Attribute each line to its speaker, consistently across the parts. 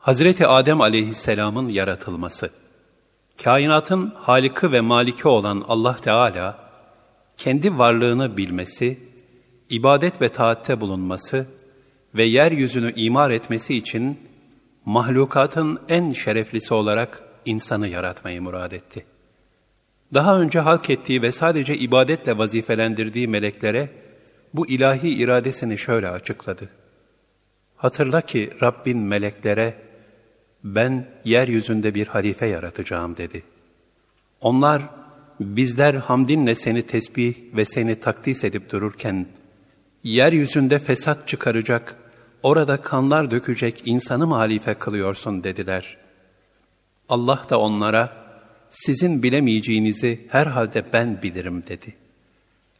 Speaker 1: Hazreti Adem aleyhisselamın yaratılması Kainatın halikı ve maliki olan Allah Teala, kendi varlığını bilmesi, ibadet ve taatte bulunması ve yeryüzünü imar etmesi için mahlukatın en şereflisi olarak insanı yaratmayı murad etti. Daha önce halk ettiği ve sadece ibadetle vazifelendirdiği meleklere bu ilahi iradesini şöyle açıkladı. Hatırla ki Rabbin meleklere ben yeryüzünde bir halife yaratacağım dedi. Onlar bizler hamdinle seni tesbih ve seni takdis edip dururken yeryüzünde fesat çıkaracak, orada kanlar dökecek insanı mı halife kılıyorsun dediler. Allah da onlara sizin bilemeyeceğinizi herhalde ben bilirim dedi.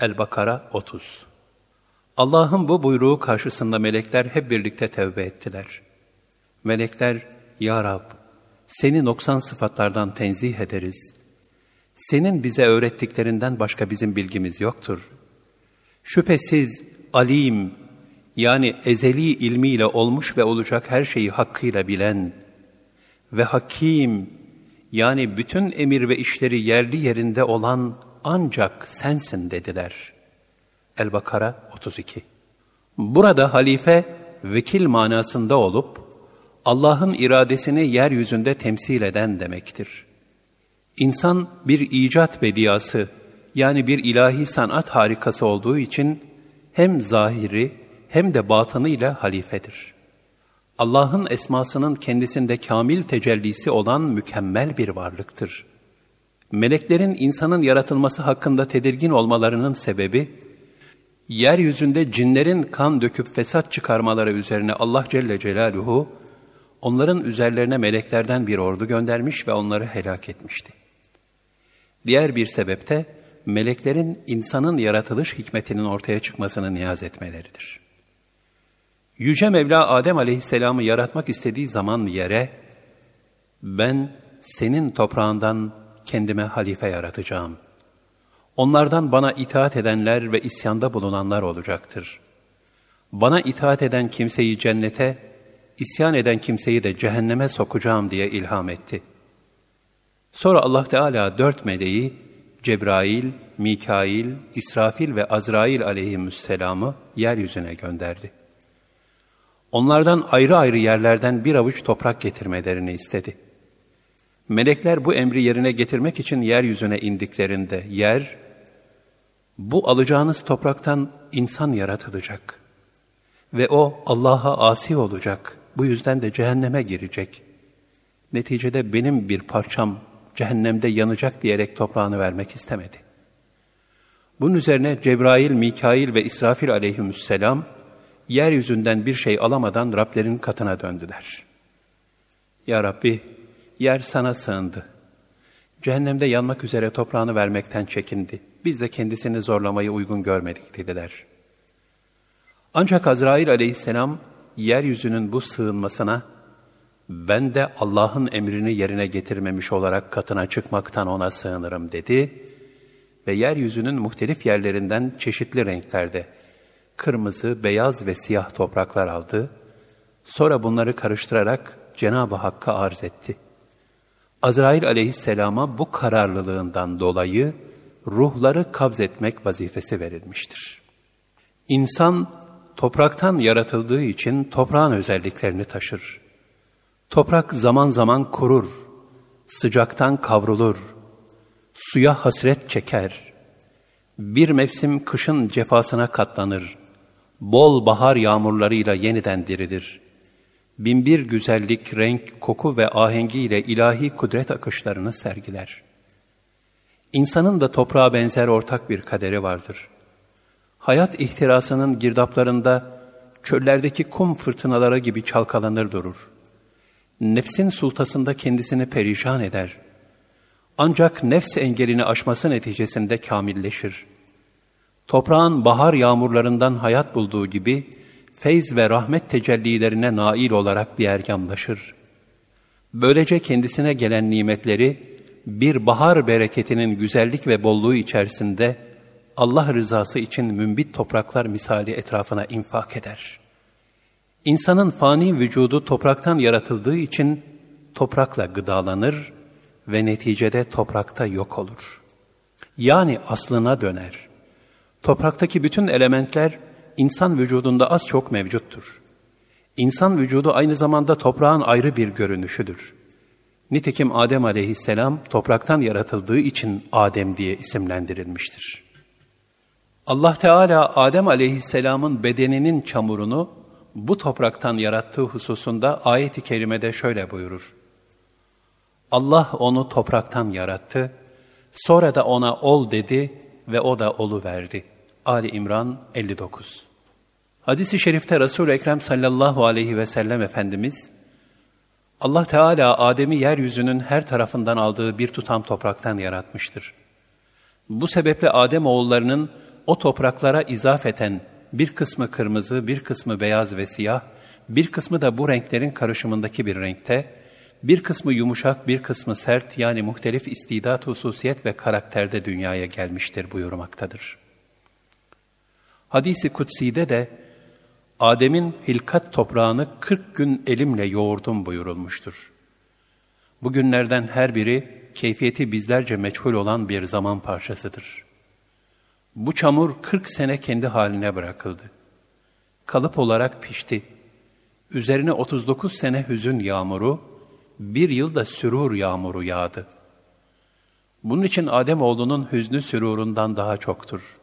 Speaker 1: El-Bakara 30 Allah'ın bu buyruğu karşısında melekler hep birlikte tevbe ettiler. Melekler, Ya Rab, seni noksan sıfatlardan tenzih ederiz. Senin bize öğrettiklerinden başka bizim bilgimiz yoktur. Şüphesiz alim, yani ezeli ilmiyle olmuş ve olacak her şeyi hakkıyla bilen ve hakim, yani bütün emir ve işleri yerli yerinde olan ancak sensin dediler. El-Bakara 32 Burada halife, vekil manasında olup, Allah'ın iradesini yeryüzünde temsil eden demektir. İnsan bir icat bediyası, yani bir ilahi sanat harikası olduğu için, hem zahiri hem de batınıyla halifedir. Allah'ın esmasının kendisinde kamil tecellisi olan mükemmel bir varlıktır. Meleklerin insanın yaratılması hakkında tedirgin olmalarının sebebi, yeryüzünde cinlerin kan döküp fesat çıkarmaları üzerine Allah Celle Celaluhu, onların üzerlerine meleklerden bir ordu göndermiş ve onları helak etmişti. Diğer bir sebepte, meleklerin insanın yaratılış hikmetinin ortaya çıkmasını niyaz etmeleridir. Yüce Mevla Adem aleyhisselamı yaratmak istediği zaman yere, ben senin toprağından kendime halife yaratacağım. Onlardan bana itaat edenler ve isyanda bulunanlar olacaktır. Bana itaat eden kimseyi cennete, isyan eden kimseyi de cehenneme sokacağım diye ilham etti. Sonra Allah Teala dört meleği, Cebrail, Mikail, İsrafil ve Azrail aleyhisselamı yeryüzüne gönderdi. Onlardan ayrı ayrı yerlerden bir avuç toprak getirmelerini istedi. Melekler bu emri yerine getirmek için yeryüzüne indiklerinde yer, bu alacağınız topraktan insan yaratılacak ve o Allah'a asi olacak, bu yüzden de cehenneme girecek. Neticede benim bir parçam cehennemde yanacak diyerek toprağını vermek istemedi. Bunun üzerine Cebrail, Mikail ve İsrafil aleyhisselam yeryüzünden bir şey alamadan Rablerin katına döndüler. Ya Rabbi, yer sana sığındı. Cehennemde yanmak üzere toprağını vermekten çekindi. Biz de kendisini zorlamayı uygun görmedik dediler. Ancak Azrail aleyhisselam yeryüzünün bu sığınmasına ben de Allah'ın emrini yerine getirmemiş olarak katına çıkmaktan ona sığınırım dedi ve yeryüzünün muhtelif yerlerinden çeşitli renklerde kırmızı, beyaz ve siyah topraklar aldı. Sonra bunları karıştırarak Cenab-ı Hakk'a arz etti. Azrail aleyhisselama bu kararlılığından dolayı ruhları kabz etmek vazifesi verilmiştir. İnsan topraktan yaratıldığı için toprağın özelliklerini taşır. Toprak zaman zaman kurur, sıcaktan kavrulur, suya hasret çeker. Bir mevsim kışın cefasına katlanır, bol bahar yağmurlarıyla yeniden dirilir. Binbir güzellik, renk, koku ve ahengiyle ilahi kudret akışlarını sergiler. İnsanın da toprağa benzer ortak bir kaderi vardır. Hayat ihtirasının girdaplarında çöllerdeki kum fırtınaları gibi çalkalanır durur nefsin sultasında kendisini perişan eder. Ancak nefs engelini aşması neticesinde kamilleşir. Toprağın bahar yağmurlarından hayat bulduğu gibi, feyz ve rahmet tecellilerine nail olarak bir ergamlaşır. Böylece kendisine gelen nimetleri, bir bahar bereketinin güzellik ve bolluğu içerisinde, Allah rızası için mümbit topraklar misali etrafına infak eder. İnsanın fani vücudu topraktan yaratıldığı için toprakla gıdalanır ve neticede toprakta yok olur. Yani aslına döner. Topraktaki bütün elementler insan vücudunda az çok mevcuttur. İnsan vücudu aynı zamanda toprağın ayrı bir görünüşüdür. Nitekim Adem aleyhisselam topraktan yaratıldığı için Adem diye isimlendirilmiştir. Allah Teala Adem aleyhisselamın bedeninin çamurunu bu topraktan yarattığı hususunda ayet-i kerimede şöyle buyurur. Allah onu topraktan yarattı, sonra da ona ol dedi ve o da olu verdi. Ali İmran 59 Hadis-i şerifte Resul-i Ekrem sallallahu aleyhi ve sellem Efendimiz, Allah Teala Adem'i yeryüzünün her tarafından aldığı bir tutam topraktan yaratmıştır. Bu sebeple Adem oğullarının o topraklara izafeten bir kısmı kırmızı, bir kısmı beyaz ve siyah, bir kısmı da bu renklerin karışımındaki bir renkte, bir kısmı yumuşak, bir kısmı sert yani muhtelif istidat, hususiyet ve karakterde dünyaya gelmiştir buyurmaktadır. Hadisi kutsi'de de Adem'in hilkat toprağını 40 gün elimle yoğurdum buyurulmuştur. Bu günlerden her biri keyfiyeti bizlerce meçhul olan bir zaman parçasıdır. Bu çamur 40 sene kendi haline bırakıldı. Kalıp olarak pişti. Üzerine 39 sene hüzün yağmuru, bir yılda sürur yağmuru yağdı. Bunun için Adem oğlunun hüznü sürurundan daha çoktur.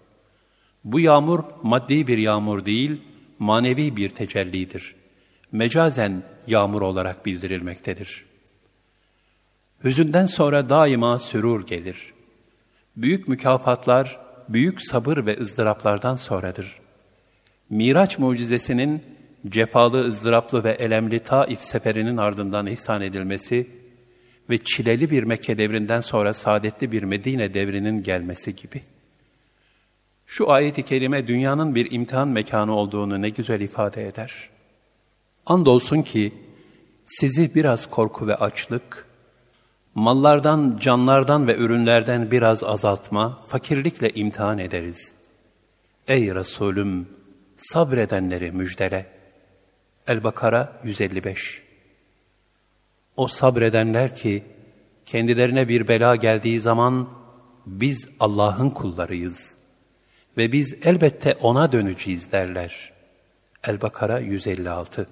Speaker 1: Bu yağmur maddi bir yağmur değil, manevi bir tecellidir. Mecazen yağmur olarak bildirilmektedir. Hüzünden sonra daima sürur gelir. Büyük mükafatlar, büyük sabır ve ızdıraplardan sonradır. Miraç mucizesinin cefalı, ızdıraplı ve elemli Taif seferinin ardından ihsan edilmesi ve çileli bir Mekke devrinden sonra saadetli bir Medine devrinin gelmesi gibi. Şu ayet-i kerime dünyanın bir imtihan mekanı olduğunu ne güzel ifade eder. Andolsun ki sizi biraz korku ve açlık, mallardan, canlardan ve ürünlerden biraz azaltma, fakirlikle imtihan ederiz. Ey Resulüm, sabredenleri müjdele. El-Bakara 155 O sabredenler ki, kendilerine bir bela geldiği zaman, biz Allah'ın kullarıyız ve biz elbette O'na döneceğiz derler. El-Bakara 156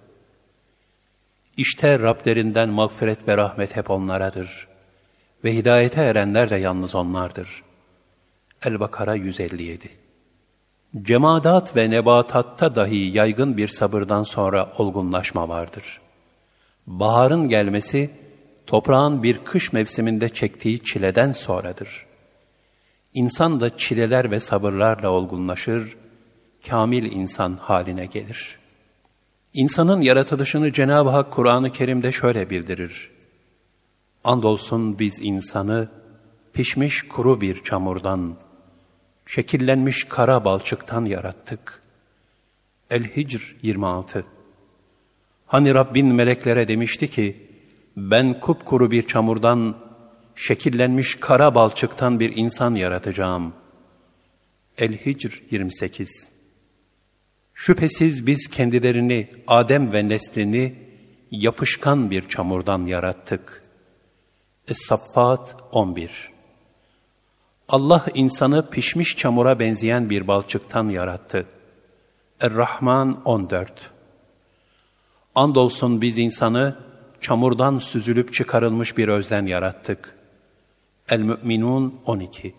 Speaker 1: İşte Rablerinden mağfiret ve rahmet hep onlaradır ve hidayete erenler de yalnız onlardır. El-Bakara 157 Cemadat ve nebatatta dahi yaygın bir sabırdan sonra olgunlaşma vardır. Baharın gelmesi, toprağın bir kış mevsiminde çektiği çileden sonradır. İnsan da çileler ve sabırlarla olgunlaşır, kamil insan haline gelir. İnsanın yaratılışını Cenab-ı Hak Kur'an-ı Kerim'de şöyle bildirir. Andolsun biz insanı pişmiş kuru bir çamurdan, şekillenmiş kara balçıktan yarattık. El-Hicr 26 Hani Rabbin meleklere demişti ki, ben kupkuru bir çamurdan, şekillenmiş kara balçıktan bir insan yaratacağım. El-Hicr 28 Şüphesiz biz kendilerini, Adem ve neslini yapışkan bir çamurdan yarattık. Es-Saffat 11 Allah insanı pişmiş çamura benzeyen bir balçıktan yarattı. Er-Rahman 14 Andolsun biz insanı çamurdan süzülüp çıkarılmış bir özden yarattık. El-Mü'minun 12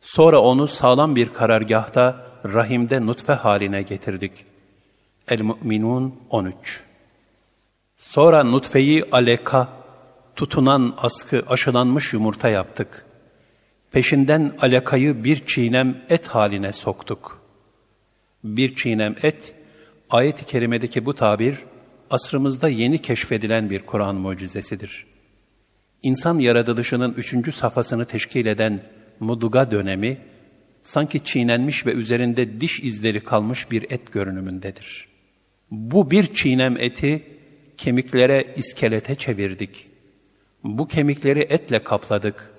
Speaker 1: Sonra onu sağlam bir karargahta rahimde nutfe haline getirdik. El-Mü'minun 13 Sonra nutfeyi aleka, tutunan askı aşılanmış yumurta yaptık. Peşinden alakayı bir çiğnem et haline soktuk. Bir çiğnem et, ayet-i kerimedeki bu tabir, asrımızda yeni keşfedilen bir Kur'an mucizesidir. İnsan yaratılışının üçüncü safhasını teşkil eden muduga dönemi, sanki çiğnenmiş ve üzerinde diş izleri kalmış bir et görünümündedir. Bu bir çiğnem eti kemiklere, iskelete çevirdik. Bu kemikleri etle kapladık.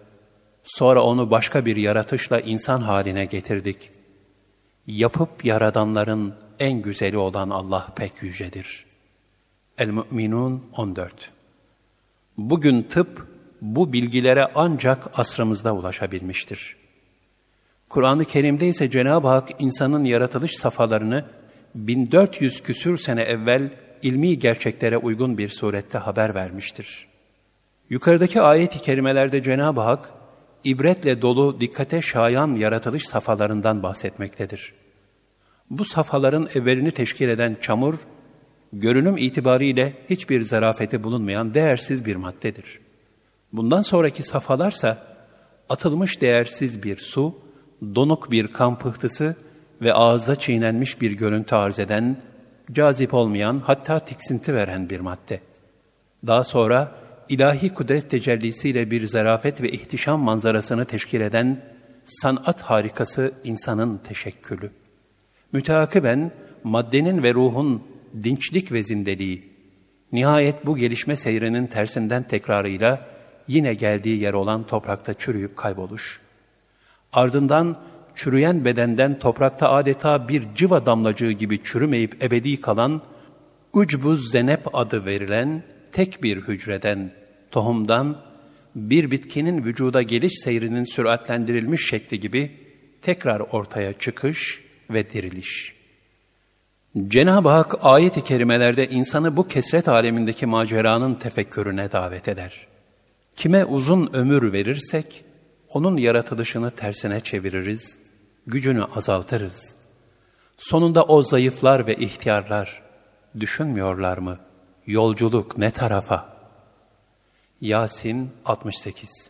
Speaker 1: Sonra onu başka bir yaratışla insan haline getirdik. Yapıp yaradanların en güzeli olan Allah pek yücedir. El-Mü'minun 14 Bugün tıp bu bilgilere ancak asrımızda ulaşabilmiştir. Kur'an-ı Kerim'de ise Cenab-ı Hak insanın yaratılış safhalarını 1400 küsür sene evvel ilmi gerçeklere uygun bir surette haber vermiştir. Yukarıdaki ayet-i kerimelerde Cenab-ı Hak, ibretle dolu dikkate şayan yaratılış safhalarından bahsetmektedir. Bu safhaların evvelini teşkil eden çamur, görünüm itibariyle hiçbir zarafeti bulunmayan değersiz bir maddedir. Bundan sonraki safhalarsa, atılmış değersiz bir su, donuk bir kan pıhtısı ve ağızda çiğnenmiş bir görüntü arz eden, cazip olmayan hatta tiksinti veren bir madde. Daha sonra ilahi kudret tecellisiyle bir zarafet ve ihtişam manzarasını teşkil eden sanat harikası insanın teşekkülü. Müteakiben maddenin ve ruhun dinçlik ve zindeliği, nihayet bu gelişme seyrinin tersinden tekrarıyla yine geldiği yer olan toprakta çürüyüp kayboluş. Ardından çürüyen bedenden toprakta adeta bir civa damlacığı gibi çürümeyip ebedi kalan, ucbuz zenep adı verilen tek bir hücreden, tohumdan, bir bitkinin vücuda geliş seyrinin süratlendirilmiş şekli gibi tekrar ortaya çıkış ve diriliş. Cenab-ı Hak ayet-i kerimelerde insanı bu kesret alemindeki maceranın tefekkürüne davet eder. Kime uzun ömür verirsek, onun yaratılışını tersine çeviririz, gücünü azaltırız. Sonunda o zayıflar ve ihtiyarlar, düşünmüyorlar mı? Yolculuk ne tarafa? Yasin 68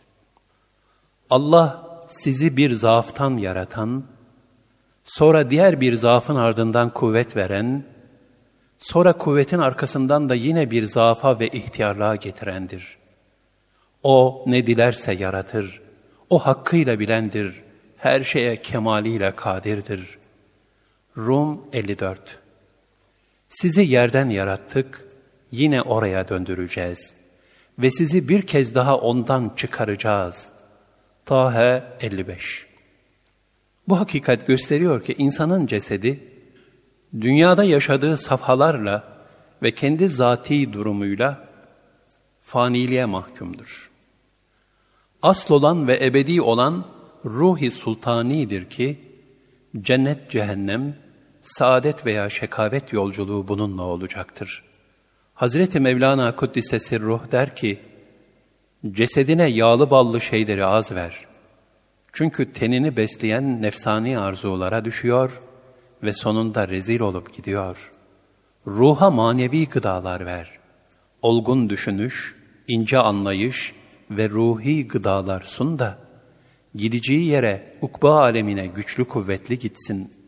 Speaker 1: Allah sizi bir zaaftan yaratan, sonra diğer bir zaafın ardından kuvvet veren, sonra kuvvetin arkasından da yine bir zaafa ve ihtiyarlığa getirendir. O ne dilerse yaratır, o hakkıyla bilendir, her şeye kemaliyle kadirdir. Rum 54 Sizi yerden yarattık, yine oraya döndüreceğiz. Ve sizi bir kez daha ondan çıkaracağız. Tahe 55 Bu hakikat gösteriyor ki insanın cesedi, dünyada yaşadığı safhalarla ve kendi zati durumuyla faniliğe mahkumdur. Asıl olan ve ebedi olan ruhi sultanidir ki, cennet cehennem, saadet veya şekavet yolculuğu bununla olacaktır. Hazreti Mevlana Kuddise Ruh der ki, cesedine yağlı ballı şeyleri az ver. Çünkü tenini besleyen nefsani arzulara düşüyor ve sonunda rezil olup gidiyor. Ruha manevi gıdalar ver. Olgun düşünüş, ince anlayış ve ruhi gıdalar sun da, gideceği yere ukba alemine güçlü kuvvetli gitsin.''